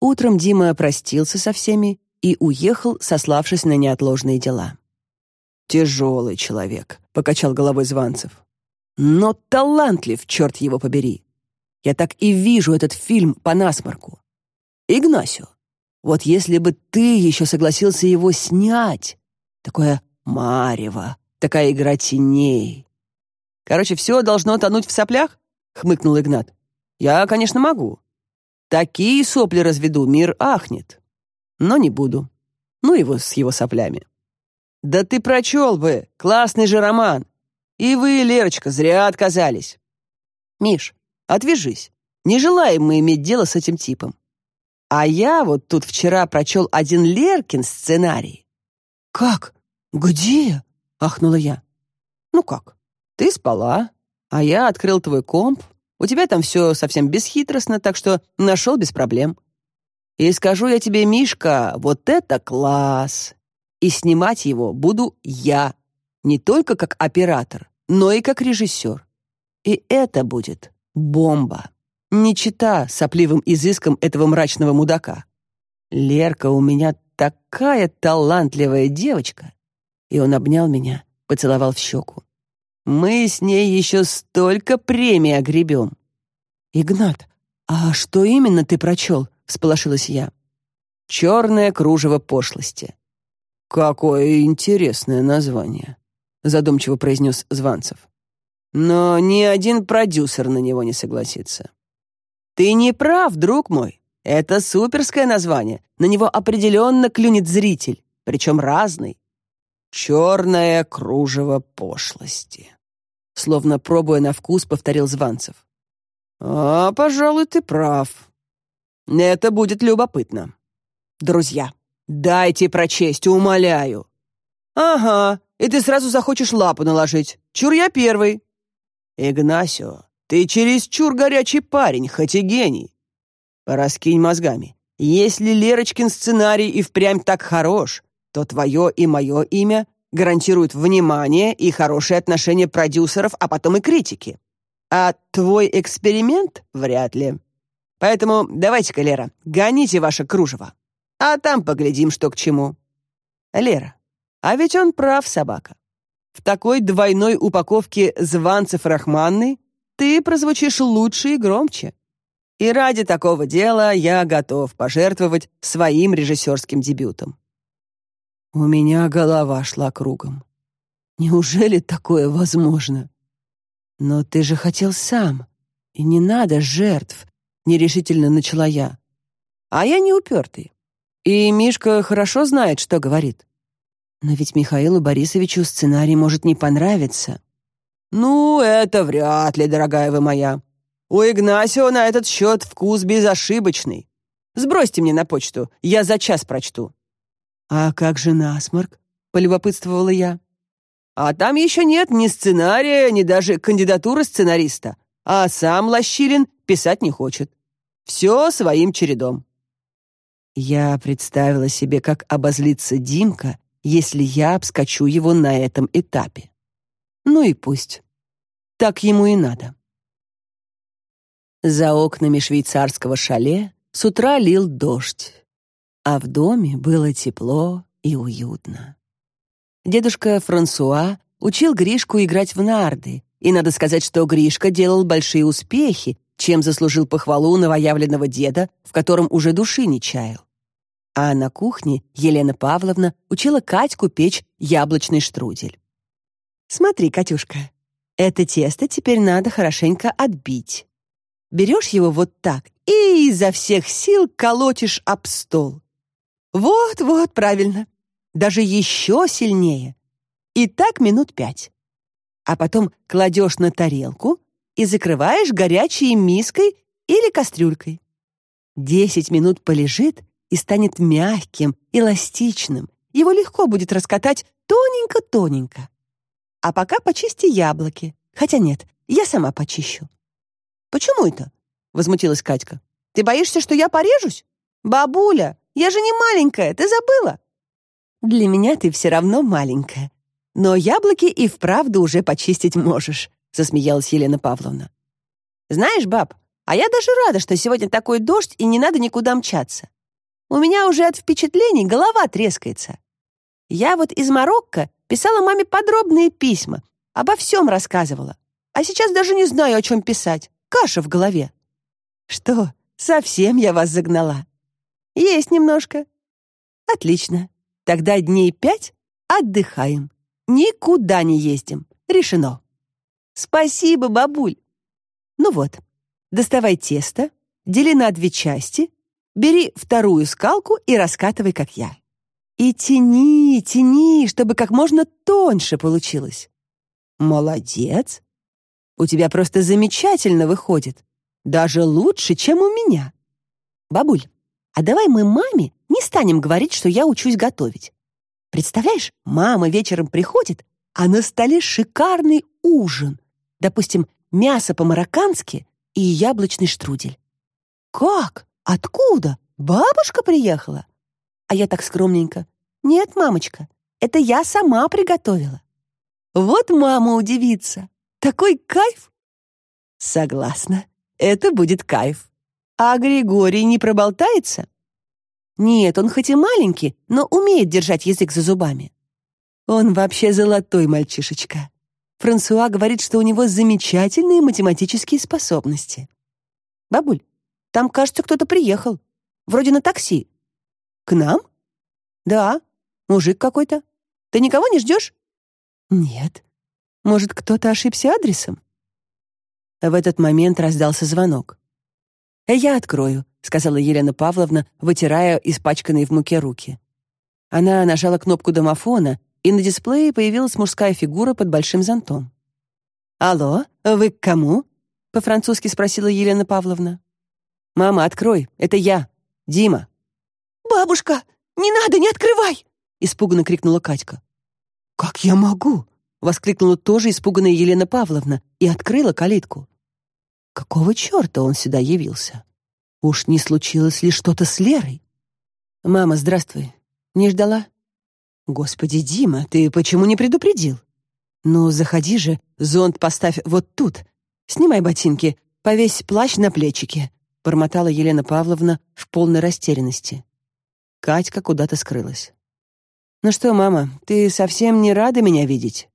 Утром Дима простился со всеми и уехал, сославшись на неотложные дела. «Тяжелый человек», — покачал головой Званцев. «Но талантлив, черт его побери. Я так и вижу этот фильм по насморку. Игнасио, вот если бы ты еще согласился его снять, такое марево, такая игра теней. Короче, все должно тонуть в соплях?» — хмыкнул Игнат. «Я, конечно, могу. Такие сопли разведу, мир ахнет. Но не буду. Ну его с его соплями». «Да ты прочел бы! Классный же роман! И вы, Лерочка, зря отказались!» «Миш, отвяжись. Не желаем мы иметь дело с этим типом. А я вот тут вчера прочел один Леркин сценарий». «Как? Где?» — ахнула я. «Ну как? Ты спала, а я открыл твой комп. У тебя там все совсем бесхитростно, так что нашел без проблем. И скажу я тебе, Мишка, вот это класс! И снимать его буду я, не только как оператор, но и как режиссер. И это будет бомба. Не чита сопливым изыском этого мрачного мудака. Лерка у меня такая талантливая девочка. И он обнял меня, поцеловал в щеку. Мы с ней еще столько премий огребем. «Игнат, а что именно ты прочел?» — всполошилась я. «Черное кружево пошлости». «Какое интересное название», — задумчиво произнес Званцев. «Но ни один продюсер на него не согласится». «Ты не прав, друг мой. Это суперское название. На него определенно клюнет зритель, причем разный. «Черное кружево пошлости», — словно пробуя на вкус, повторил Званцев. «А, пожалуй, ты прав. Это будет любопытно. Друзья, дайте прочесть, умоляю». «Ага, и ты сразу захочешь лапу наложить. Чур я первый». «Игнасио, ты чересчур горячий парень, хоть и гений. Пораскинь мозгами. Если Лерочкин сценарий и впрямь так хорош, то твое и мое имя гарантируют внимание и хорошие отношения продюсеров, а потом и критики. А твой эксперимент — вряд ли. Поэтому давайте-ка, Лера, гоните ваше кружево. А там поглядим, что к чему. Лера, а ведь он прав, собака. В такой двойной упаковке званцев Рахманны ты прозвучишь лучше и громче. И ради такого дела я готов пожертвовать своим режиссерским дебютом. У меня голова шла кругом. Неужели такое возможно? Но ты же хотел сам, и не надо жертв, нерешительно начала я. А я не упертый. И Мишка хорошо знает, что говорит. Но ведь Михаилу Борисовичу сценарий может не понравиться. Ну, это вряд ли, дорогая вы моя. У Игнасио на этот счет вкус безошибочный. Сбросьте мне на почту, я за час прочту. «А как же насморк?» — полюбопытствовала я. «А там еще нет ни сценария, ни даже кандидатуры сценариста. А сам Лощилин писать не хочет. Все своим чередом». Я представила себе, как обозлится Димка, если я обскочу его на этом этапе. Ну и пусть. Так ему и надо. За окнами швейцарского шале с утра лил дождь а в доме было тепло и уютно. Дедушка Франсуа учил Гришку играть в нарды, и надо сказать, что Гришка делал большие успехи, чем заслужил похвалу новоявленного деда, в котором уже души не чаял. А на кухне Елена Павловна учила Катьку печь яблочный штрудель. «Смотри, Катюшка, это тесто теперь надо хорошенько отбить. Берешь его вот так и изо всех сил колотишь об стол. Вот-вот, правильно. Даже еще сильнее. И так минут пять. А потом кладешь на тарелку и закрываешь горячей миской или кастрюлькой. Десять минут полежит и станет мягким, эластичным. Его легко будет раскатать тоненько-тоненько. А пока почисти яблоки. Хотя нет, я сама почищу. «Почему это?» — возмутилась Катька. «Ты боишься, что я порежусь? Бабуля, я же не маленькая, ты забыла?» «Для меня ты все равно маленькая. Но яблоки и вправду уже почистить можешь», — засмеялась Елена Павловна. «Знаешь, баб, А я даже рада, что сегодня такой дождь и не надо никуда мчаться. У меня уже от впечатлений голова трескается. Я вот из Марокко писала маме подробные письма, обо всем рассказывала. А сейчас даже не знаю, о чем писать. Каша в голове. Что, совсем я вас загнала? Есть немножко. Отлично. Тогда дней пять отдыхаем. Никуда не ездим. Решено. Спасибо, бабуль. Ну вот, доставай тесто, дели на две части, бери вторую скалку и раскатывай, как я. И тяни, тяни, чтобы как можно тоньше получилось. Молодец. У тебя просто замечательно выходит. Даже лучше, чем у меня. Бабуль, а давай мы маме не станем говорить, что я учусь готовить. Представляешь, мама вечером приходит, а на столе шикарный ужин. Допустим, мясо по-мароккански и яблочный штрудель. Как? Откуда? Бабушка приехала? А я так скромненько. Нет, мамочка, это я сама приготовила. Вот мама удивится. Такой кайф. Согласна, это будет кайф. А Григорий не проболтается? Нет, он хоть и маленький, но умеет держать язык за зубами. Он вообще золотой мальчишечка. Франсуа говорит, что у него замечательные математические способности. Бабуль, там, кажется, кто-то приехал. Вроде на такси. К нам? Да, мужик какой-то. Ты никого не ждешь? Нет. Может, кто-то ошибся адресом? В этот момент раздался звонок. «Я открою», — сказала Елена Павловна, вытирая испачканные в муке руки. Она нажала кнопку домофона, и на дисплее появилась мужская фигура под большим зонтом. «Алло, вы к кому?» — по-французски спросила Елена Павловна. «Мама, открой, это я, Дима». «Бабушка, не надо, не открывай!» — испуганно крикнула Катька. «Как я могу?» — воскликнула тоже испуганная Елена Павловна и открыла калитку. Какого черта он сюда явился? Уж не случилось ли что-то с Лерой? «Мама, здравствуй. Не ждала?» «Господи, Дима, ты почему не предупредил?» «Ну, заходи же, зонт поставь вот тут. Снимай ботинки, повесь плащ на плечики», — бормотала Елена Павловна в полной растерянности. Катька куда-то скрылась. «Ну что, мама, ты совсем не рада меня видеть?»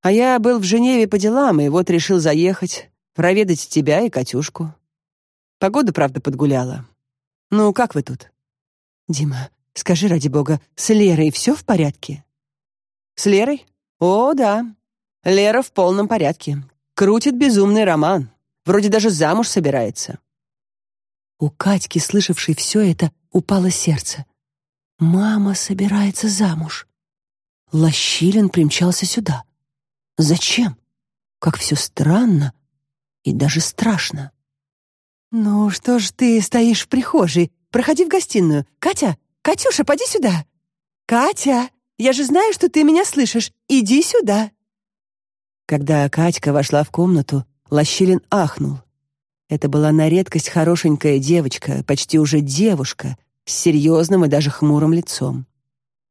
«А я был в Женеве по делам, и вот решил заехать, проведать тебя и Катюшку. Погода, правда, подгуляла. Ну, как вы тут?» «Дима, Скажи, ради бога, с Лерой все в порядке?» «С Лерой? О, да. Лера в полном порядке. Крутит безумный роман. Вроде даже замуж собирается». У Катьки, слышавшей все это, упало сердце. «Мама собирается замуж». Лощилин примчался сюда. «Зачем? Как все странно и даже страшно». «Ну что ж ты стоишь в прихожей? Проходи в гостиную. Катя, «Катюша, поди сюда!» «Катя, я же знаю, что ты меня слышишь. Иди сюда!» Когда Катька вошла в комнату, Лощилин ахнул. Это была на редкость хорошенькая девочка, почти уже девушка, с серьезным и даже хмурым лицом.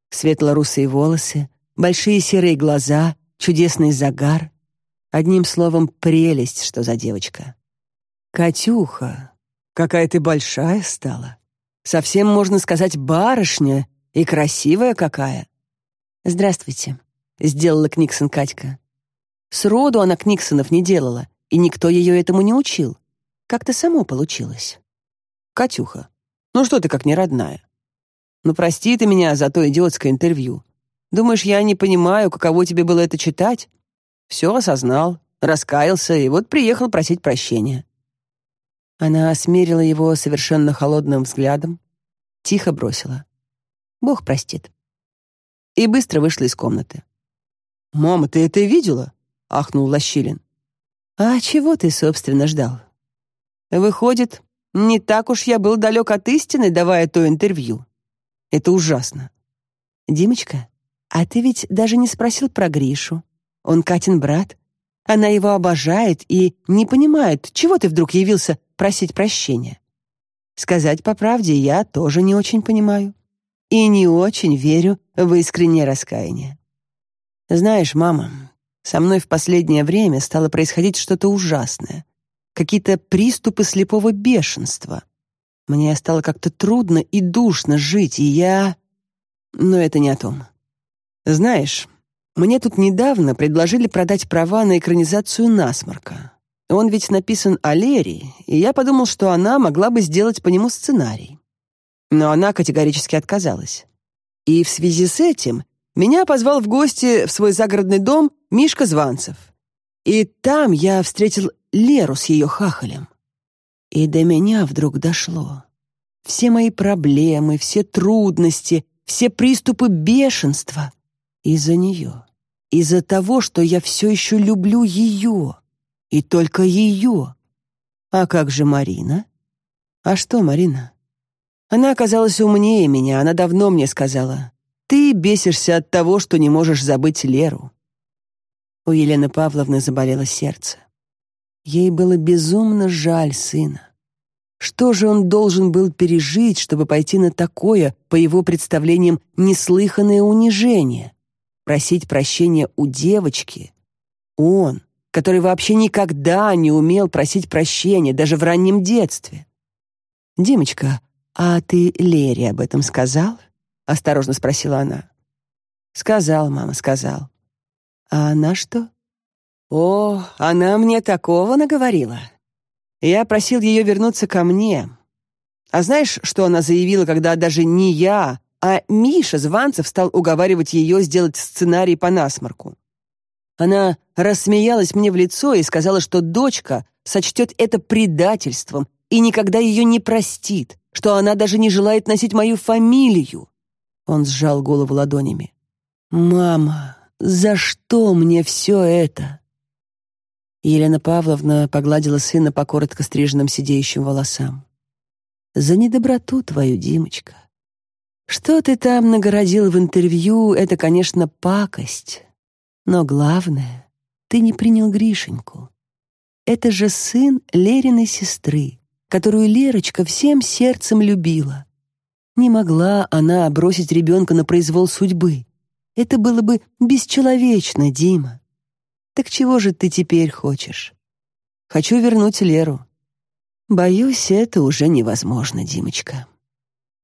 Светло-русые волосы, большие серые глаза, чудесный загар. Одним словом, прелесть, что за девочка. «Катюха, какая ты большая стала!» Совсем, можно сказать, барышня и красивая какая. «Здравствуйте», — сделала Книксон Катька. Сроду она Книксонов не делала, и никто ее этому не учил. Как-то само получилось. «Катюха, ну что ты как не родная? Ну прости ты меня за то идиотское интервью. Думаешь, я не понимаю, каково тебе было это читать? Все осознал, раскаялся и вот приехал просить прощения. Она осмерила его совершенно холодным взглядом, тихо бросила. «Бог простит». И быстро вышла из комнаты. «Мама, ты это видела?» — ахнул Лощилин. «А чего ты, собственно, ждал?» «Выходит, не так уж я был далек от истины, давая то интервью. Это ужасно». «Димочка, а ты ведь даже не спросил про Гришу. Он Катин брат. Она его обожает и не понимает, чего ты вдруг явился просить прощения. Сказать по правде, я тоже не очень понимаю и не очень верю в искреннее раскаяние. Знаешь, мама, со мной в последнее время стало происходить что-то ужасное. какие-то приступы слепого бешенства. Мне стало как-то трудно и душно жить, и я... Но это не о том. Знаешь, мне тут недавно предложили продать права на экранизацию «Насморка». Он ведь написан о Лере, и я подумал, что она могла бы сделать по нему сценарий. Но она категорически отказалась. И в связи с этим меня позвал в гости в свой загородный дом Мишка Званцев. И там я встретил Леру с ее хахалем. И до меня вдруг дошло. Все мои проблемы, все трудности, все приступы бешенства из-за нее. Из-за того, что я все еще люблю ее. И только ее. А как же Марина? А что Марина? Она оказалась умнее меня, она давно мне сказала. Ты бесишься от того, что не можешь забыть Леру. У Елены Павловны заболело сердце. Ей было безумно жаль сына. Что же он должен был пережить, чтобы пойти на такое, по его представлениям, неслыханное унижение? Просить прощения у девочки? Он, который вообще никогда не умел просить прощения, даже в раннем детстве. «Димочка, а ты Лере об этом сказал?» — осторожно спросила она. «Сказал, мама, сказал». «А она что?» «О, она мне такого наговорила. Я просил ее вернуться ко мне. А знаешь, что она заявила, когда даже не я, а Миша Званцев стал уговаривать ее сделать сценарий по насморку? Она рассмеялась мне в лицо и сказала, что дочка сочтет это предательством и никогда ее не простит, что она даже не желает носить мою фамилию. Он сжал голову ладонями. «Мама, за что мне все это?» Елена Павловна погладила сына по коротко стриженным сидеющим волосам. «За недоброту твою, Димочка. Что ты там нагородил в интервью, это, конечно, пакость. Но главное, ты не принял Гришеньку. Это же сын Лериной сестры, которую Лерочка всем сердцем любила. Не могла она бросить ребенка на произвол судьбы. Это было бы бесчеловечно, Дима. Так чего же ты теперь хочешь? Хочу вернуть Леру. Боюсь, это уже невозможно, Димочка.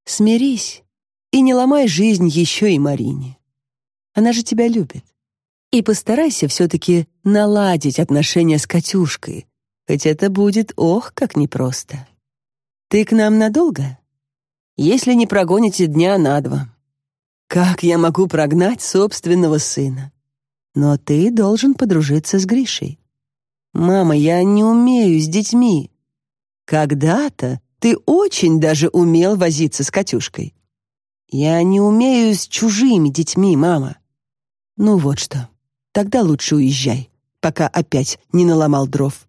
Смирись и не ломай жизнь еще и Марине. Она же тебя любит. И постарайся все-таки наладить отношения с Катюшкой, хоть это будет ох, как непросто. Ты к нам надолго? Если не прогоните дня на два. Как я могу прогнать собственного сына? Но ты должен подружиться с Гришей. Мама, я не умею с детьми. Когда-то ты очень даже умел возиться с Катюшкой. Я не умею с чужими детьми, мама. Ну вот что. Тогда лучше уезжай, пока опять не наломал дров.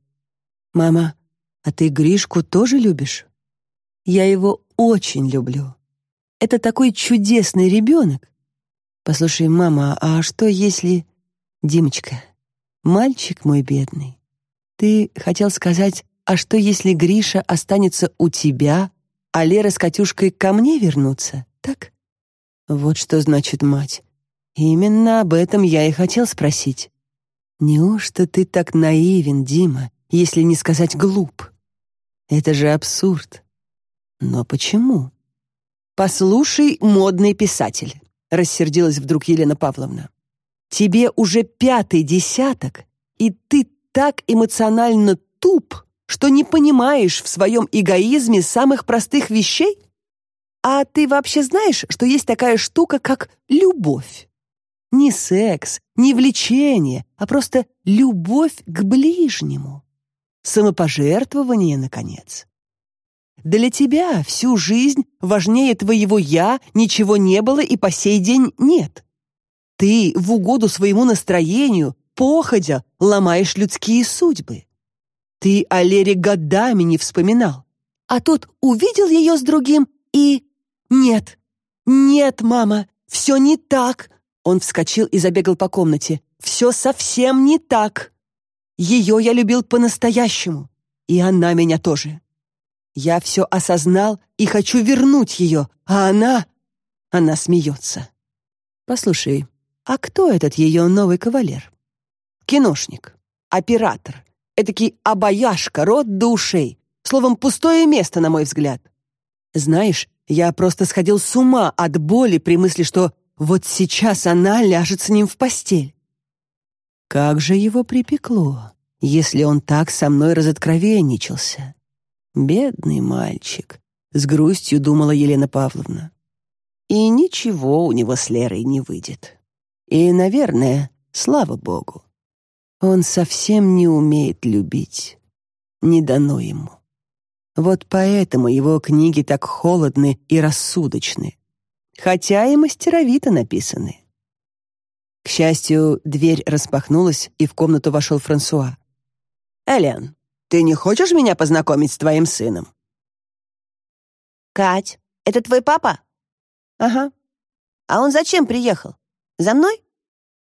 Мама, а ты Гришку тоже любишь? Я его очень люблю. Это такой чудесный ребенок. Послушай, мама, а что если Димочка, мальчик мой бедный, ты хотел сказать, а что если Гриша останется у тебя, а Лера с Катюшкой ко мне вернутся, так? Вот что значит мать. Именно об этом я и хотел спросить. Неужто ты так наивен, Дима, если не сказать глуп? Это же абсурд. Но почему? Послушай, модный писатель, рассердилась вдруг Елена Павловна. Тебе уже пятый десяток, и ты так эмоционально туп, что не понимаешь в своем эгоизме самых простых вещей? А ты вообще знаешь, что есть такая штука, как любовь? Не секс, не влечение, а просто любовь к ближнему. Самопожертвование, наконец. Для тебя всю жизнь важнее твоего «я» ничего не было и по сей день нет. Ты в угоду своему настроению, походя, ломаешь людские судьбы. Ты о Лере годами не вспоминал. А тут увидел ее с другим и... Нет, нет, мама, все не так. Он вскочил и забегал по комнате. Все совсем не так. Ее я любил по-настоящему. И она меня тоже. Я все осознал и хочу вернуть ее, а она... Она смеется. Послушай, а кто этот ее новый кавалер? Киношник, оператор, Этакий обаяшка, рот до ушей. Словом, пустое место, на мой взгляд. Знаешь, я просто сходил с ума от боли при мысли, что вот сейчас она ляжет с ним в постель. Как же его припекло, если он так со мной разоткровенничался. Бедный мальчик, с грустью думала Елена Павловна. И ничего у него с Лерой не выйдет. И, наверное, слава богу. Он совсем не умеет любить. Не дано ему. Вот поэтому его книги так холодны и рассудочны, хотя и мастеровито написаны. К счастью, дверь распахнулась, и в комнату вошел Франсуа. «Элен, ты не хочешь меня познакомить с твоим сыном?» «Кать, это твой папа?» «Ага». «А он зачем приехал? За мной?»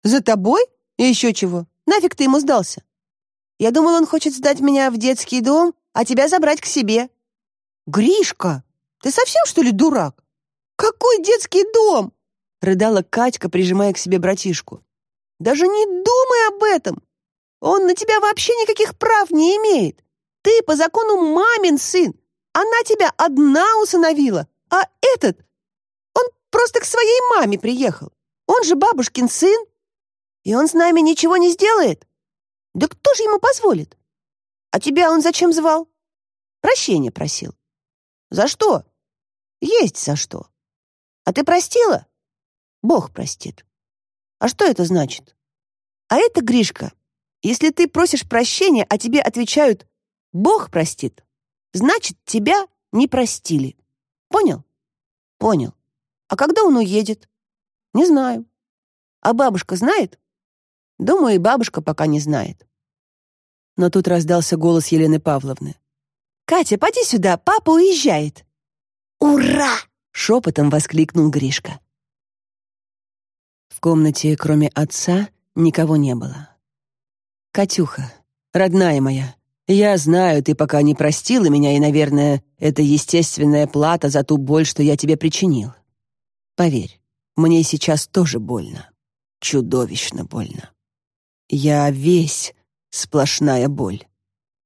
«За тобой? И еще чего? Нафиг ты ему сдался?» «Я думал, он хочет сдать меня в детский дом а тебя забрать к себе». «Гришка, ты совсем, что ли, дурак? Какой детский дом?» — рыдала Катька, прижимая к себе братишку. «Даже не думай об этом! Он на тебя вообще никаких прав не имеет. Ты по закону мамин сын. Она тебя одна усыновила, а этот... Он просто к своей маме приехал. Он же бабушкин сын. И он с нами ничего не сделает? Да кто же ему позволит? А тебя он зачем звал? Прощения просил. За что? Есть за что. А ты простила? Бог простит. А что это значит? А это, Гришка, если ты просишь прощения, а тебе отвечают «Бог простит», значит, тебя не простили. Понял? Понял. А когда он уедет? Не знаю. А бабушка знает? Думаю, и бабушка пока не знает но тут раздался голос Елены Павловны. «Катя, поди сюда, папа уезжает!» «Ура!» — шепотом воскликнул Гришка. В комнате, кроме отца, никого не было. «Катюха, родная моя, я знаю, ты пока не простила меня, и, наверное, это естественная плата за ту боль, что я тебе причинил. Поверь, мне сейчас тоже больно. Чудовищно больно. Я весь Сплошная боль.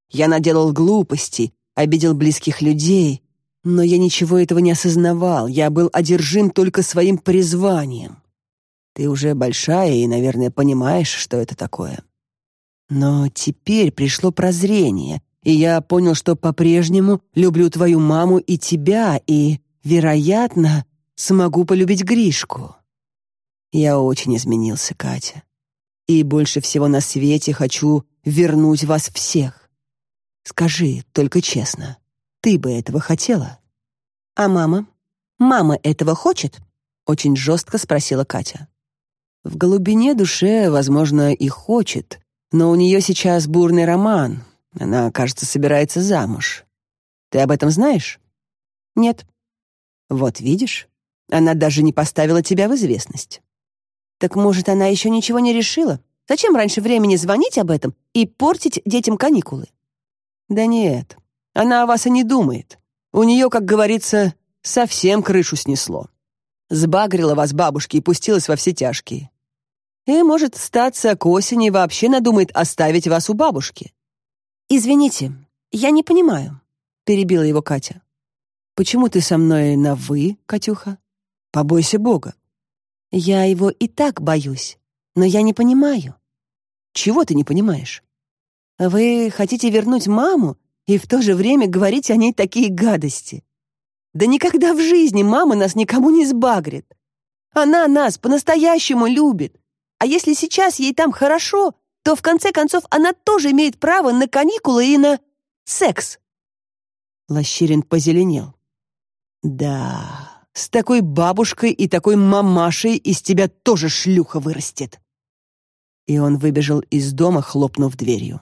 Я наделал глупости, обидел близких людей, но я ничего этого не осознавал, я был одержим только своим призванием. Ты уже большая и, наверное, понимаешь, что это такое. Но теперь пришло прозрение, и я понял, что по-прежнему люблю твою маму и тебя, и, вероятно, смогу полюбить Гришку. Я очень изменился, Катя. И больше всего на свете хочу вернуть вас всех. Скажи, только честно, ты бы этого хотела? А мама? Мама этого хочет? Очень жестко спросила Катя. В глубине душе, возможно, и хочет, но у нее сейчас бурный роман. Она, кажется, собирается замуж. Ты об этом знаешь? Нет. Вот видишь, она даже не поставила тебя в известность. Так может, она еще ничего не решила? Зачем раньше времени звонить об этом и портить детям каникулы? Да нет, она о вас и не думает. У нее, как говорится, совсем крышу снесло. Сбагрила вас бабушки и пустилась во все тяжкие. И, может, статься к осени вообще надумает оставить вас у бабушки. «Извините, я не понимаю», — перебила его Катя. «Почему ты со мной на «вы», Катюха? Побойся Бога». «Я его и так боюсь. Но я не понимаю. Чего ты не понимаешь? Вы хотите вернуть маму и в то же время говорить о ней такие гадости. Да никогда в жизни мама нас никому не сбагрит. Она нас по-настоящему любит. А если сейчас ей там хорошо, то в конце концов она тоже имеет право на каникулы и на секс. Лощерин позеленел. Да, с такой бабушкой и такой мамашей из тебя тоже шлюха вырастет и он выбежал из дома, хлопнув дверью.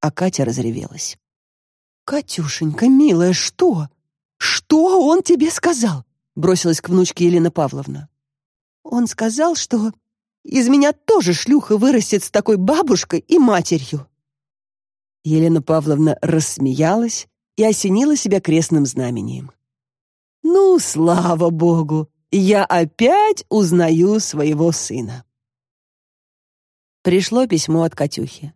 А Катя разревелась. «Катюшенька, милая, что? Что он тебе сказал?» бросилась к внучке Елена Павловна. «Он сказал, что из меня тоже шлюха вырастет с такой бабушкой и матерью». Елена Павловна рассмеялась и осенила себя крестным знамением. «Ну, слава богу, я опять узнаю своего сына». Пришло письмо от Катюхи.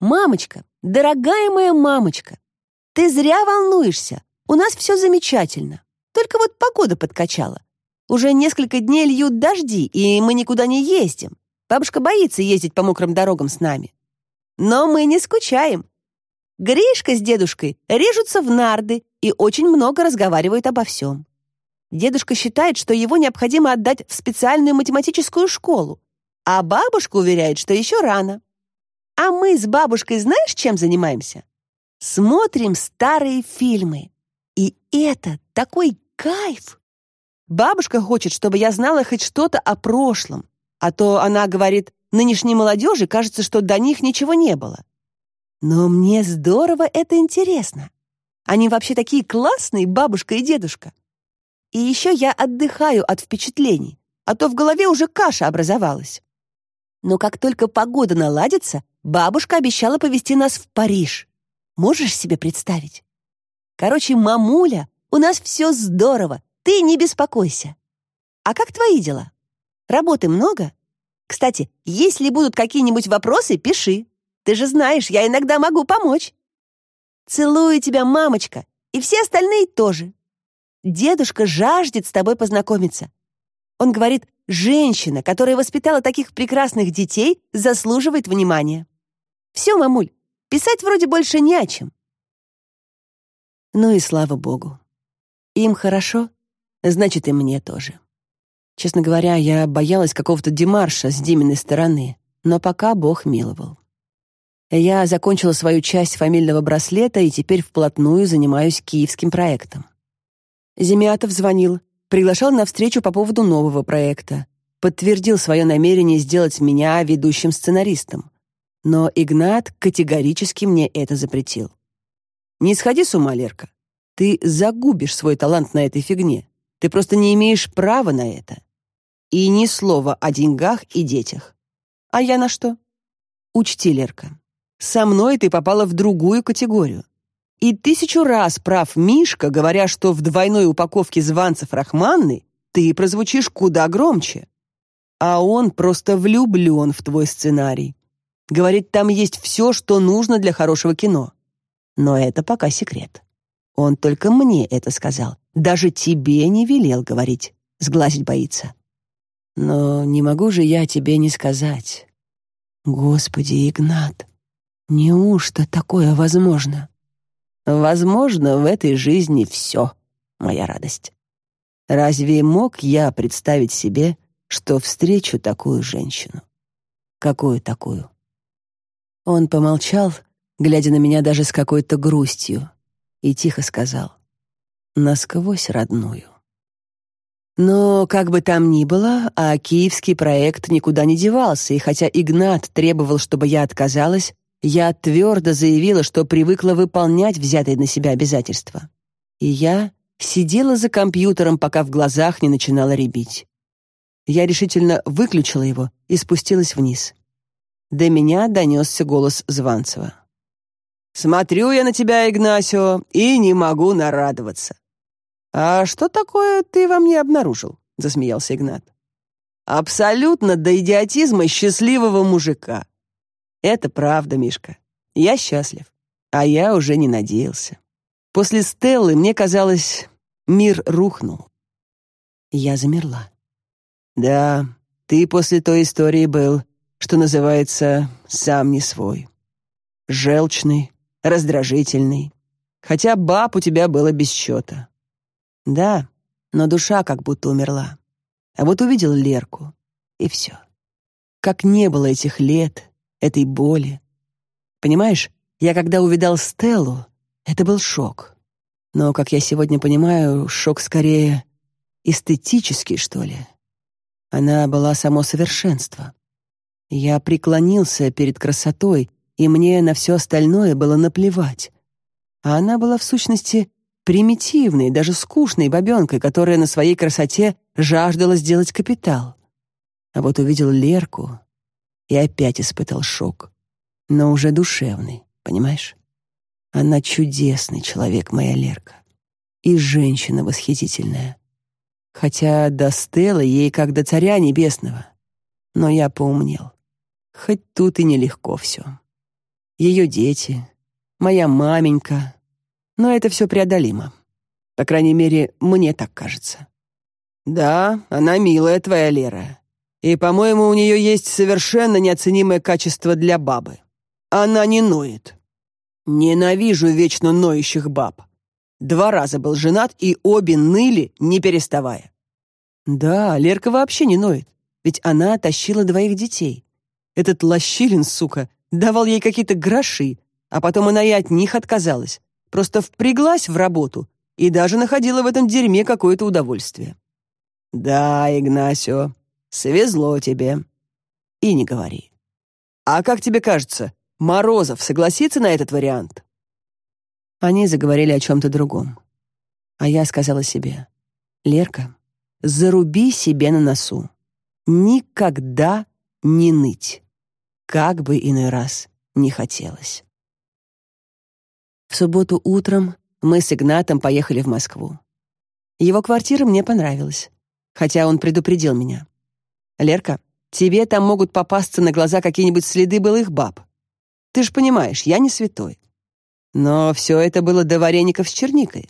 «Мамочка, дорогая моя мамочка, ты зря волнуешься. У нас все замечательно. Только вот погода подкачала. Уже несколько дней льют дожди, и мы никуда не ездим. Бабушка боится ездить по мокрым дорогам с нами. Но мы не скучаем. Гришка с дедушкой режутся в нарды и очень много разговаривают обо всем. Дедушка считает, что его необходимо отдать в специальную математическую школу, а бабушка уверяет, что еще рано. А мы с бабушкой знаешь, чем занимаемся? Смотрим старые фильмы. И это такой кайф! Бабушка хочет, чтобы я знала хоть что-то о прошлом, а то она говорит, нынешней молодежи кажется, что до них ничего не было. Но мне здорово это интересно. Они вообще такие классные, бабушка и дедушка. И еще я отдыхаю от впечатлений, а то в голове уже каша образовалась. Но как только погода наладится, бабушка обещала повезти нас в Париж. Можешь себе представить? Короче, мамуля, у нас все здорово, ты не беспокойся. А как твои дела? Работы много? Кстати, если будут какие-нибудь вопросы, пиши. Ты же знаешь, я иногда могу помочь. Целую тебя, мамочка, и все остальные тоже. Дедушка жаждет с тобой познакомиться. Он говорит, женщина, которая воспитала таких прекрасных детей, заслуживает внимания. Все, мамуль, писать вроде больше не о чем. Ну и слава богу. Им хорошо, значит и мне тоже. Честно говоря, я боялась какого-то демарша с Диминой стороны, но пока Бог миловал. Я закончила свою часть фамильного браслета и теперь вплотную занимаюсь киевским проектом. Земятов звонил, приглашал на встречу по поводу нового проекта, подтвердил свое намерение сделать меня ведущим сценаристом. Но Игнат категорически мне это запретил. «Не сходи с ума, Лерка. Ты загубишь свой талант на этой фигне. Ты просто не имеешь права на это. И ни слова о деньгах и детях. А я на что? Учти, Лерка, со мной ты попала в другую категорию. И тысячу раз прав Мишка, говоря, что в двойной упаковке званцев Рахманны ты прозвучишь куда громче. А он просто влюблен в твой сценарий. Говорит, там есть все, что нужно для хорошего кино. Но это пока секрет. Он только мне это сказал. Даже тебе не велел говорить. Сглазить боится. Но не могу же я тебе не сказать. Господи, Игнат, неужто такое возможно? Возможно, в этой жизни все, моя радость. Разве мог я представить себе, что встречу такую женщину? Какую такую? Он помолчал, глядя на меня даже с какой-то грустью, и тихо сказал: "Насквозь родную". Но, как бы там ни было, а киевский проект никуда не девался, и хотя Игнат требовал, чтобы я отказалась, я твердо заявила, что привыкла выполнять взятые на себя обязательства. И я сидела за компьютером, пока в глазах не начинало рябить. Я решительно выключила его и спустилась вниз. До меня донесся голос Званцева. «Смотрю я на тебя, Игнасио, и не могу нарадоваться. «А что такое ты во мне обнаружил?» — засмеялся Игнат. «Абсолютно до идиотизма счастливого мужика». «Это правда, Мишка. Я счастлив. А я уже не надеялся. После Стеллы мне казалось, мир рухнул». Я замерла. «Да, ты после той истории был, что называется, сам не свой. Желчный, раздражительный. Хотя баб у тебя было без счета. Да, но душа как будто умерла. А вот увидел Лерку, и все. Как не было этих лет, этой боли. Понимаешь, я когда увидал Стеллу, это был шок. Но, как я сегодня понимаю, шок скорее эстетический, что ли. Она была само совершенство. Я преклонился перед красотой, и мне на все остальное было наплевать. А она была в сущности примитивной, даже скучной бабенкой, которая на своей красоте жаждала сделать капитал. А вот увидел Лерку и опять испытал шок, но уже душевный, понимаешь? Она чудесный человек, моя Лерка, и женщина восхитительная. Хотя до Стеллы ей как до царя небесного, но я поумнел. Хоть тут и нелегко все. ее дети, моя маменька. Но это все преодолимо. По крайней мере, мне так кажется. Да, она милая твоя Лера. И, по-моему, у нее есть совершенно неоценимое качество для бабы. Она не ноет. Ненавижу вечно ноющих баб. Два раза был женат, и обе ныли, не переставая. Да, Лерка вообще не ноет, ведь она тащила двоих детей. Этот лощилин, сука, давал ей какие-то гроши, а потом она и от них отказалась. Просто впряглась в работу и даже находила в этом дерьме какое-то удовольствие. Да, Игнасио, свезло тебе. И не говори. А как тебе кажется, Морозов согласится на этот вариант? Они заговорили о чем-то другом. А я сказала себе, «Лерка, заруби себе на носу. Никогда не ныть, как бы иной раз не хотелось». В субботу утром мы с Игнатом поехали в Москву. Его квартира мне понравилась, хотя он предупредил меня. «Лерка, тебе там могут попасться на глаза какие-нибудь следы былых баб. Ты ж понимаешь, я не святой. Но все это было до вареников с черникой.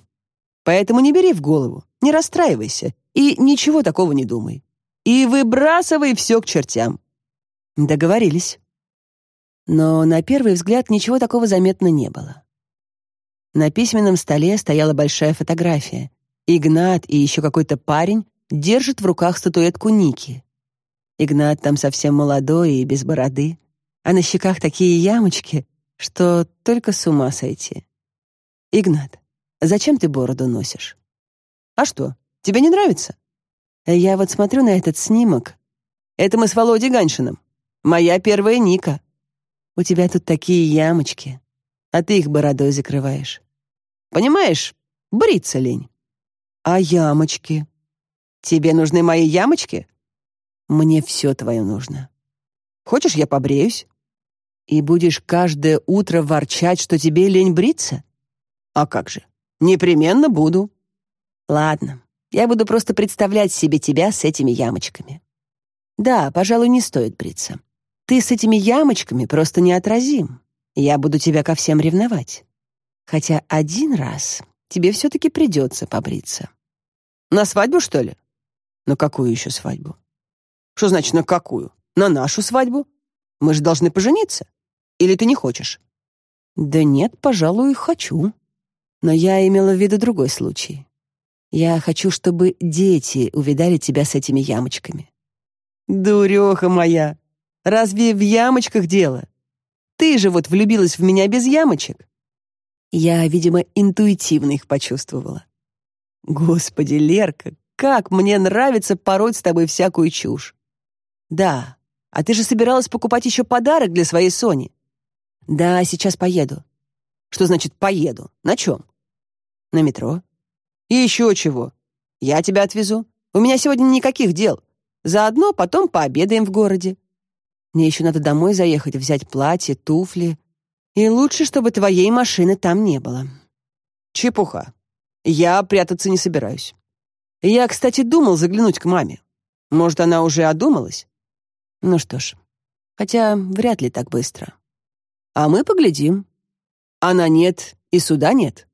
Поэтому не бери в голову, не расстраивайся и ничего такого не думай. И выбрасывай все к чертям. Договорились. Но на первый взгляд ничего такого заметно не было. На письменном столе стояла большая фотография. Игнат и еще какой-то парень держат в руках статуэтку Ники. Игнат там совсем молодой и без бороды, а на щеках такие ямочки, что только с ума сойти. Игнат, зачем ты бороду носишь? А что, тебе не нравится? Я вот смотрю на этот снимок. Это мы с Володей Ганшиным. Моя первая Ника. У тебя тут такие ямочки, а ты их бородой закрываешь. Понимаешь, бриться лень. А ямочки? Тебе нужны мои ямочки? Мне все твое нужно. Хочешь, я побреюсь? И будешь каждое утро ворчать, что тебе лень бриться? А как же? Непременно буду. Ладно, я буду просто представлять себе тебя с этими ямочками. Да, пожалуй, не стоит бриться. Ты с этими ямочками просто неотразим. Я буду тебя ко всем ревновать. Хотя один раз тебе все-таки придется побриться. На свадьбу, что ли? На какую еще свадьбу? Что значит на какую? На нашу свадьбу? Мы же должны пожениться. Или ты не хочешь? Да нет, пожалуй, хочу. Но я имела в виду другой случай. Я хочу, чтобы дети увидали тебя с этими ямочками. Дуреха моя! Разве в ямочках дело? Ты же вот влюбилась в меня без ямочек. Я, видимо, интуитивно их почувствовала. Господи, Лерка, как мне нравится пороть с тобой всякую чушь. Да, а ты же собиралась покупать еще подарок для своей Сони. Да, сейчас поеду. Что значит поеду? На чем? На метро. И еще чего. Я тебя отвезу. У меня сегодня никаких дел. Заодно потом пообедаем в городе. Мне еще надо домой заехать, взять платье, туфли. И лучше, чтобы твоей машины там не было. Чепуха. Я прятаться не собираюсь. Я, кстати, думал заглянуть к маме. Может, она уже одумалась? Ну что ж, хотя вряд ли так быстро. А мы поглядим. Она нет и суда нет.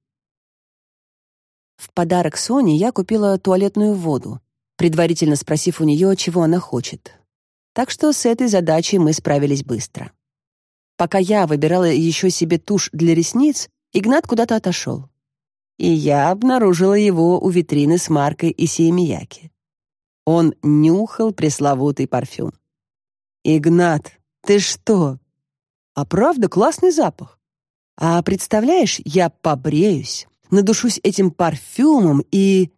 В подарок Соне я купила туалетную воду, предварительно спросив у нее, чего она хочет. Так что с этой задачей мы справились быстро. Пока я выбирала еще себе тушь для ресниц, Игнат куда-то отошел. И я обнаружила его у витрины с маркой Исиемияки. Он нюхал пресловутый парфюм. «Игнат, ты что?» «А правда классный запах. А представляешь, я побреюсь, надушусь этим парфюмом и...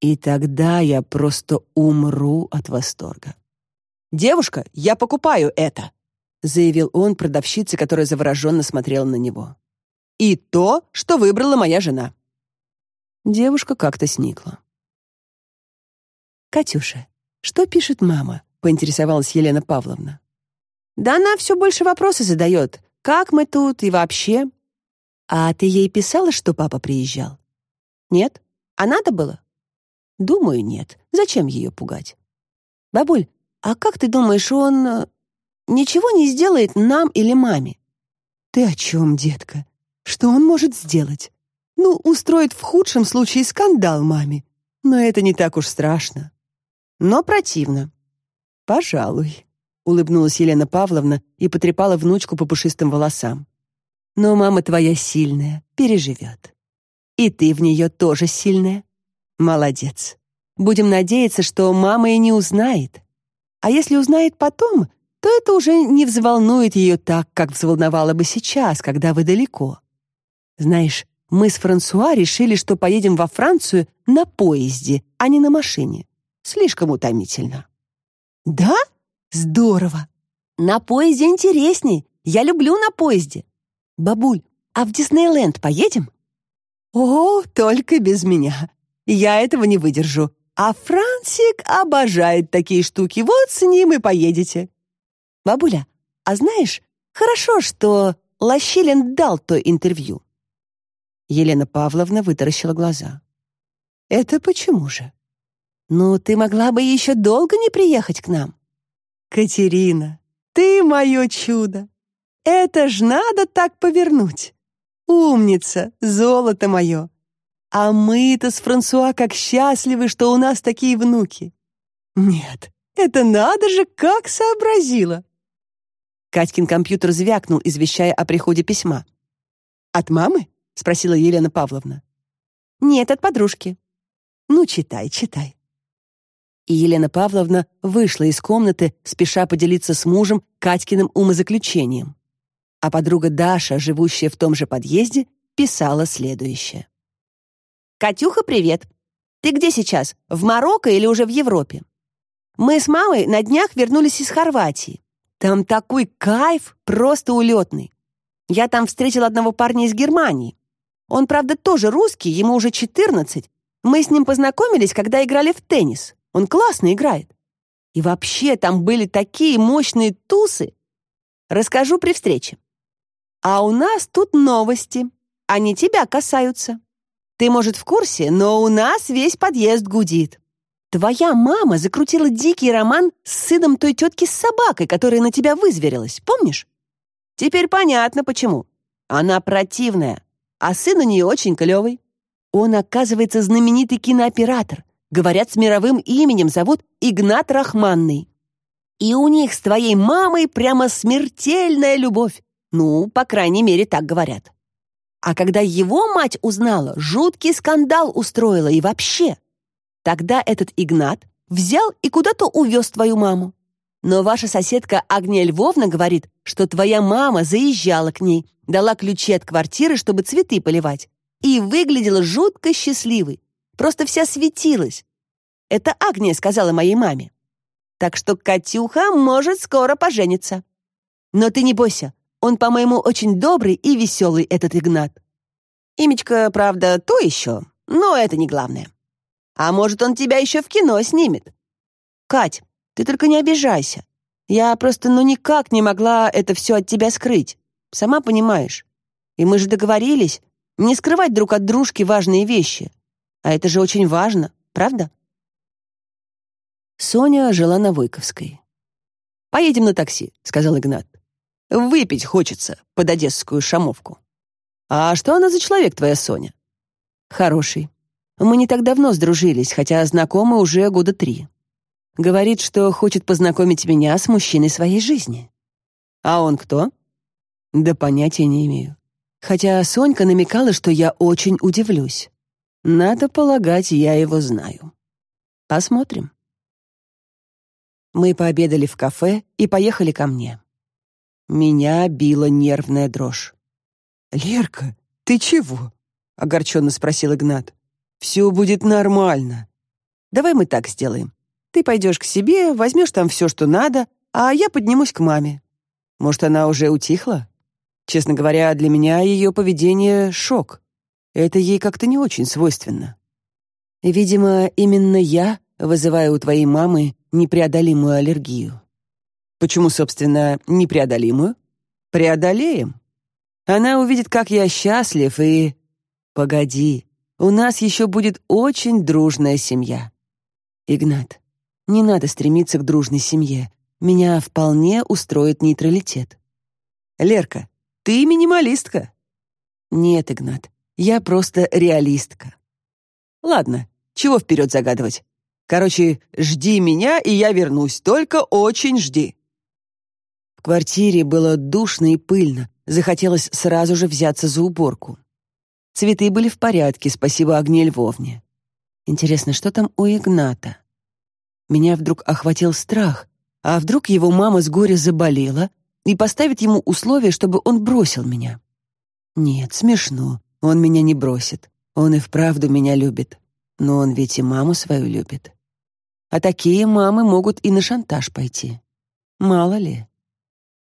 И тогда я просто умру от восторга. «Девушка, я покупаю это!» заявил он продавщице, которая завороженно смотрела на него. «И то, что выбрала моя жена». Девушка как-то сникла. «Катюша, что пишет мама?» — поинтересовалась Елена Павловна. «Да она все больше вопросы задает. Как мы тут и вообще?» «А ты ей писала, что папа приезжал?» «Нет. А надо было?» «Думаю, нет. Зачем ее пугать?» «Бабуль, а как ты думаешь, он...» ничего не сделает нам или маме. «Ты о чем, детка? Что он может сделать? Ну, устроит в худшем случае скандал маме. Но это не так уж страшно. Но противно». «Пожалуй», — улыбнулась Елена Павловна и потрепала внучку по пушистым волосам. «Но мама твоя сильная, переживет. И ты в нее тоже сильная. Молодец. Будем надеяться, что мама и не узнает. А если узнает потом, то это уже не взволнует ее так, как взволновало бы сейчас, когда вы далеко. Знаешь, мы с Франсуа решили, что поедем во Францию на поезде, а не на машине. Слишком утомительно. Да? Здорово. На поезде интересней. Я люблю на поезде. Бабуль, а в Диснейленд поедем? О, только без меня. Я этого не выдержу. А Франсик обожает такие штуки. Вот с ним и поедете. Бабуля, а знаешь, хорошо, что Лощилин дал то интервью. Елена Павловна вытаращила глаза. Это почему же? Ну, ты могла бы еще долго не приехать к нам. Катерина, ты мое чудо! Это ж надо так повернуть! Умница, золото мое! А мы-то с Франсуа как счастливы, что у нас такие внуки! Нет, это надо же, как сообразила!» Катькин компьютер звякнул, извещая о приходе письма. «От мамы?» — спросила Елена Павловна. «Нет, от подружки». «Ну, читай, читай» и Елена Павловна вышла из комнаты, спеша поделиться с мужем Катькиным умозаключением. А подруга Даша, живущая в том же подъезде, писала следующее. «Катюха, привет! Ты где сейчас, в Марокко или уже в Европе? Мы с мамой на днях вернулись из Хорватии. Там такой кайф, просто улетный. Я там встретил одного парня из Германии. Он, правда, тоже русский, ему уже 14. Мы с ним познакомились, когда играли в теннис. Он классно играет. И вообще там были такие мощные тусы. Расскажу при встрече. А у нас тут новости. Они тебя касаются. Ты, может, в курсе, но у нас весь подъезд гудит. Твоя мама закрутила дикий роман с сыном той тетки с собакой, которая на тебя вызверилась, помнишь? Теперь понятно, почему. Она противная, а сын у нее очень клевый. Он, оказывается, знаменитый кинооператор, Говорят, с мировым именем зовут Игнат Рахманный. И у них с твоей мамой прямо смертельная любовь. Ну, по крайней мере, так говорят. А когда его мать узнала, жуткий скандал устроила и вообще. Тогда этот Игнат взял и куда-то увез твою маму. Но ваша соседка Агния Львовна говорит, что твоя мама заезжала к ней, дала ключи от квартиры, чтобы цветы поливать, и выглядела жутко счастливой. Просто вся светилась. Это Агния сказала моей маме. Так что Катюха может скоро пожениться. Но ты не бойся, он, по-моему, очень добрый и веселый, этот Игнат. Имечко, правда, то еще, но это не главное. А может, он тебя еще в кино снимет. Кать, ты только не обижайся. Я просто ну никак не могла это все от тебя скрыть. Сама понимаешь. И мы же договорились не скрывать друг от дружки важные вещи. А это же очень важно, правда? Соня жила на Войковской. «Поедем на такси», — сказал Игнат. «Выпить хочется под одесскую шамовку». «А что она за человек, твоя Соня?» «Хороший. Мы не так давно сдружились, хотя знакомы уже года три. Говорит, что хочет познакомить меня с мужчиной своей жизни». «А он кто?» «Да понятия не имею. Хотя Сонька намекала, что я очень удивлюсь. Надо полагать, я его знаю. Посмотрим. Мы пообедали в кафе и поехали ко мне. Меня била нервная дрожь. «Лерка, ты чего?» — огорченно спросил Игнат. «Все будет нормально. Давай мы так сделаем. Ты пойдешь к себе, возьмешь там все, что надо, а я поднимусь к маме. Может, она уже утихла? Честно говоря, для меня ее поведение — шок. Это ей как-то не очень свойственно. Видимо, именно я вызываю у твоей мамы непреодолимую аллергию. Почему, собственно, непреодолимую? Преодолеем. Она увидит, как я счастлив, и... Погоди, у нас еще будет очень дружная семья. Игнат, не надо стремиться к дружной семье. Меня вполне устроит нейтралитет. Лерка, Ты минималистка. Нет, Игнат, я просто реалистка. Ладно, чего вперед загадывать? Короче, жди меня, и я вернусь, только очень жди. В квартире было душно и пыльно, захотелось сразу же взяться за уборку. Цветы были в порядке, спасибо Агне Львовне. Интересно, что там у Игната? Меня вдруг охватил страх. А вдруг его мама с горя заболела и поставит ему условие, чтобы он бросил меня? Нет, смешно. Он меня не бросит. Он и вправду меня любит. Но он ведь и маму свою любит. А такие мамы могут и на шантаж пойти. Мало ли.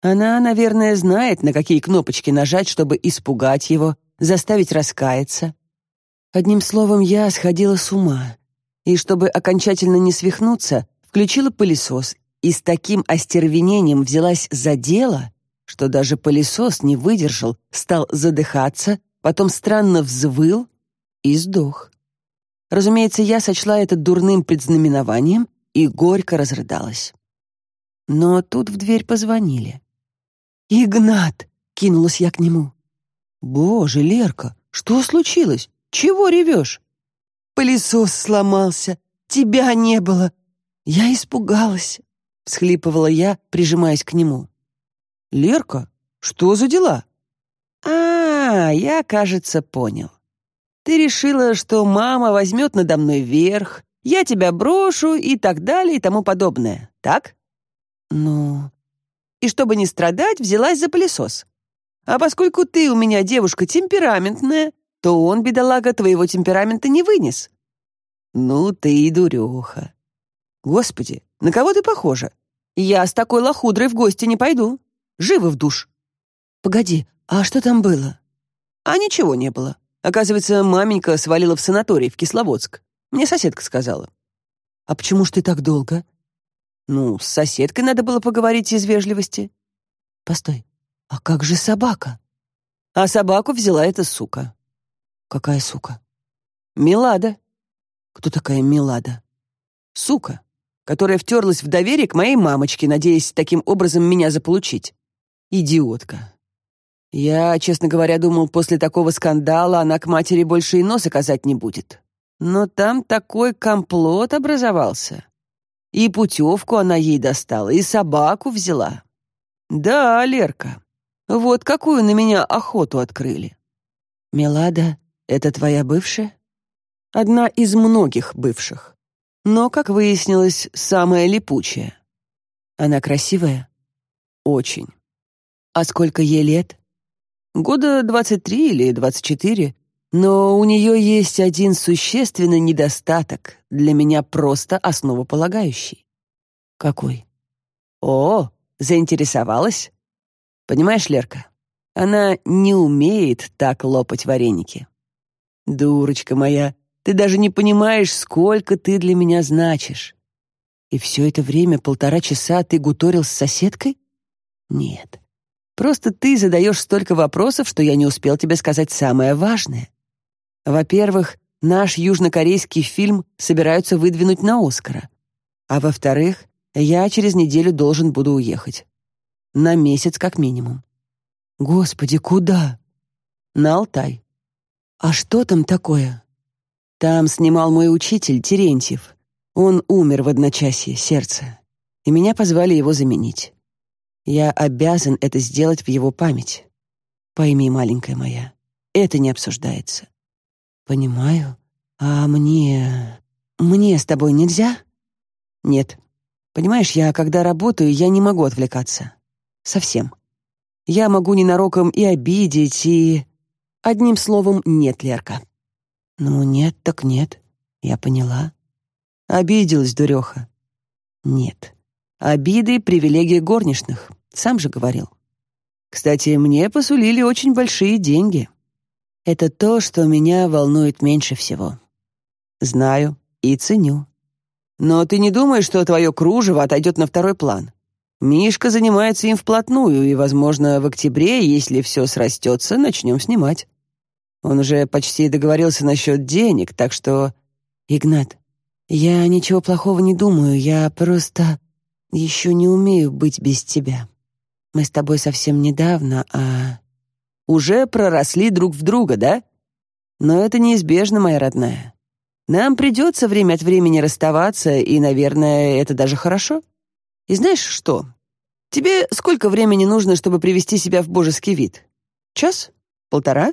Она, наверное, знает, на какие кнопочки нажать, чтобы испугать его, заставить раскаяться. Одним словом, я сходила с ума. И чтобы окончательно не свихнуться, включила пылесос и с таким остервенением взялась за дело, что даже пылесос не выдержал, стал задыхаться, потом странно взвыл и сдох. Разумеется, я сочла это дурным предзнаменованием и горько разрыдалась. Но тут в дверь позвонили. «Игнат!» — кинулась я к нему. «Боже, Лерка, что случилось? Чего ревешь?» «Пылесос сломался, тебя не было. Я испугалась всхлипывала я, прижимаясь к нему. Лерка, что за дела? А, я, кажется, понял. Ты решила, что мама возьмет надо мной верх, я тебя брошу и так далее и тому подобное, так? Ну, и чтобы не страдать, взялась за пылесос. А поскольку ты у меня девушка темпераментная, то он, бедолага, твоего темперамента не вынес. Ну ты и дуреха. Господи, на кого ты похожа? Я с такой лохудрой в гости не пойду. Живо в душ. Погоди, а что там было? А ничего не было. Оказывается, маменька свалила в санаторий в Кисловодск. Мне соседка сказала. А почему ж ты так долго? Ну, с соседкой надо было поговорить из вежливости. Постой, а как же собака? А собаку взяла эта сука. Какая сука? Милада. Кто такая Милада? Сука которая втерлась в доверие к моей мамочке, надеясь таким образом меня заполучить. Идиотка. Я, честно говоря, думал, после такого скандала она к матери больше и нос оказать не будет. Но там такой комплот образовался. И путевку она ей достала, и собаку взяла. Да, Лерка, вот какую на меня охоту открыли. Мелада, это твоя бывшая? Одна из многих бывших но, как выяснилось, самая липучая. Она красивая? Очень. А сколько ей лет? Года 23 или 24, но у нее есть один существенный недостаток, для меня просто основополагающий. Какой? О, заинтересовалась? Понимаешь, Лерка, она не умеет так лопать вареники. Дурочка моя, ты даже не понимаешь, сколько ты для меня значишь. И все это время, полтора часа, ты гуторил с соседкой? Нет. Просто ты задаешь столько вопросов, что я не успел тебе сказать самое важное. Во-первых, наш южнокорейский фильм собираются выдвинуть на Оскара. А во-вторых, я через неделю должен буду уехать. На месяц как минимум. Господи, куда? На Алтай. А что там такое? Там снимал мой учитель Терентьев. Он умер в одночасье, сердце. И меня позвали его заменить. Я обязан это сделать в его память. Пойми, маленькая моя, это не обсуждается. Понимаю. А мне... Мне с тобой нельзя? Нет. Понимаешь, я, когда работаю, я не могу отвлекаться. Совсем. Я могу ненароком и обидеть, и... Одним словом, нет, Лерка. «Ну, нет так нет. Я поняла». Обиделась дуреха. «Нет. Обиды — привилегия горничных. Сам же говорил. Кстати, мне посулили очень большие деньги. Это то, что меня волнует меньше всего. Знаю и ценю. Но ты не думаешь, что твое кружево отойдет на второй план? Мишка занимается им вплотную, и, возможно, в октябре, если все срастется, начнем снимать. Он уже почти договорился насчет денег, так что... Игнат, я ничего плохого не думаю, я просто еще не умею быть без тебя. Мы с тобой совсем недавно, а уже проросли друг в друга, да? Но это неизбежно, моя родная. Нам придется время от времени расставаться, и, наверное, это даже хорошо. И знаешь что? Тебе сколько времени нужно, чтобы привести себя в божеский вид? Час? Полтора?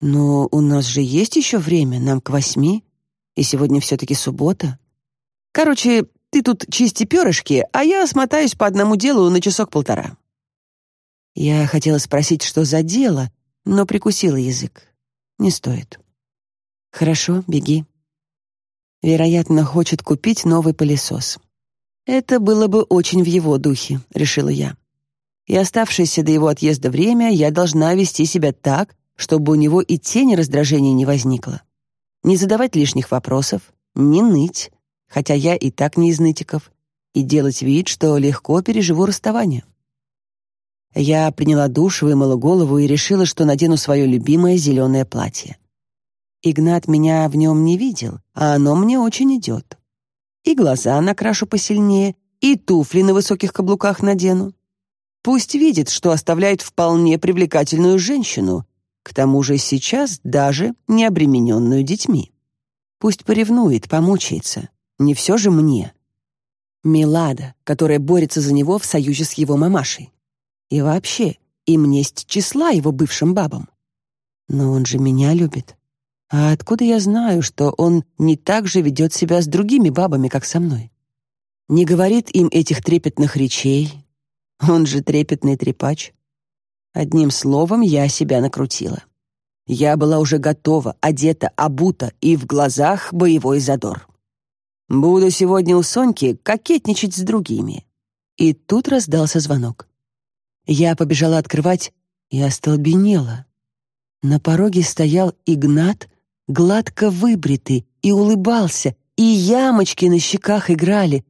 Но у нас же есть еще время, нам к восьми, и сегодня все-таки суббота. Короче, ты тут чисти перышки, а я смотаюсь по одному делу на часок-полтора». Я хотела спросить, что за дело, но прикусила язык. Не стоит. «Хорошо, беги». Вероятно, хочет купить новый пылесос. Это было бы очень в его духе, решила я. И оставшееся до его отъезда время я должна вести себя так, чтобы у него и тени раздражения не возникло. Не задавать лишних вопросов, не ныть, хотя я и так не из нытиков, и делать вид, что легко переживу расставание. Я приняла душ, вымыла голову и решила, что надену свое любимое зеленое платье. Игнат меня в нем не видел, а оно мне очень идет. И глаза накрашу посильнее, и туфли на высоких каблуках надену. Пусть видит, что оставляет вполне привлекательную женщину, к тому же сейчас даже не обремененную детьми. Пусть поревнует, помучается. Не все же мне. Милада, которая борется за него в союзе с его мамашей. И вообще, им несть числа его бывшим бабам. Но он же меня любит. А откуда я знаю, что он не так же ведет себя с другими бабами, как со мной? Не говорит им этих трепетных речей. Он же трепетный трепач. Одним словом, я себя накрутила. Я была уже готова, одета, обута, и в глазах боевой задор. Буду сегодня у Соньки кокетничать с другими. И тут раздался звонок. Я побежала открывать и остолбенела. На пороге стоял Игнат, гладко выбритый, и улыбался, и ямочки на щеках играли.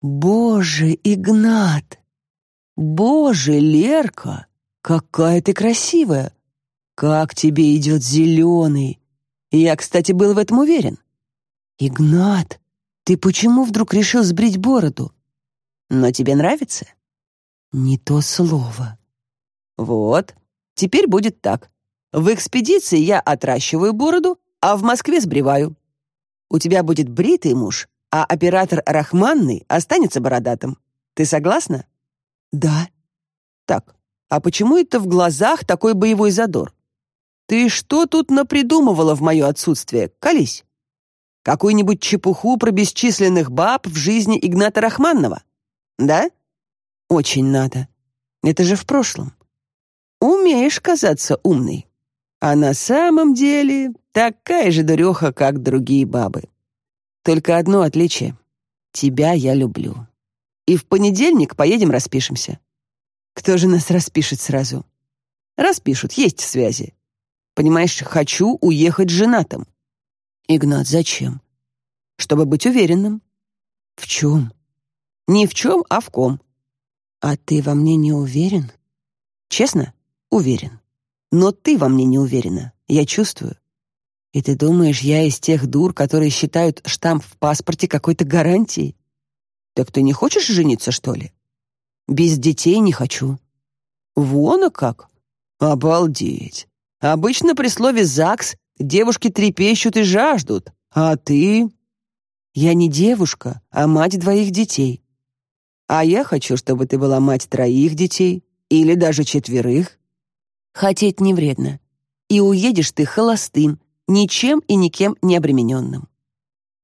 «Боже, Игнат! Боже, Лерка! Какая ты красивая! Как тебе идет зеленый! Я, кстати, был в этом уверен. Игнат, ты почему вдруг решил сбрить бороду? Но тебе нравится? Не то слово. Вот, теперь будет так. В экспедиции я отращиваю бороду, а в Москве сбриваю. У тебя будет бритый муж, а оператор Рахманный останется бородатым. Ты согласна? Да. Так, а почему это в глазах такой боевой задор? Ты что тут напридумывала в мое отсутствие? Колись. Какую-нибудь чепуху про бесчисленных баб в жизни Игната Рахманного? Да? Очень надо. Это же в прошлом. Умеешь казаться умной. А на самом деле такая же дуреха, как другие бабы. Только одно отличие. Тебя я люблю. И в понедельник поедем распишемся. Кто же нас распишет сразу? Распишут, есть связи. Понимаешь, хочу уехать женатым. Игнат, зачем? Чтобы быть уверенным. В чем? Не в чем, а в ком. А ты во мне не уверен? Честно? Уверен. Но ты во мне не уверена. Я чувствую. И ты думаешь, я из тех дур, которые считают штамп в паспорте какой-то гарантией? Так ты не хочешь жениться, что ли? Без детей не хочу. Вон а как? Обалдеть. Обычно при слове «ЗАГС» Девушки трепещут и жаждут, а ты... Я не девушка, а мать двоих детей. А я хочу, чтобы ты была мать троих детей или даже четверых. Хотеть не вредно. И уедешь ты холостым, ничем и никем не обремененным.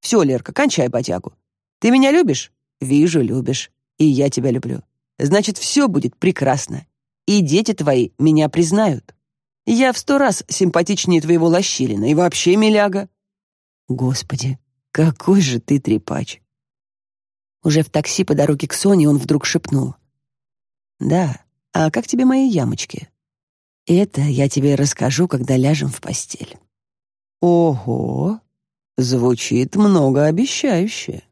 Все, Лерка, кончай бодягу. Ты меня любишь? Вижу, любишь. И я тебя люблю. Значит, все будет прекрасно. И дети твои меня признают. Я в сто раз симпатичнее твоего лощилина и вообще миляга. Господи, какой же ты трепач. Уже в такси по дороге к Соне он вдруг шепнул. «Да, а как тебе мои ямочки?» «Это я тебе расскажу, когда ляжем в постель». «Ого, звучит многообещающе».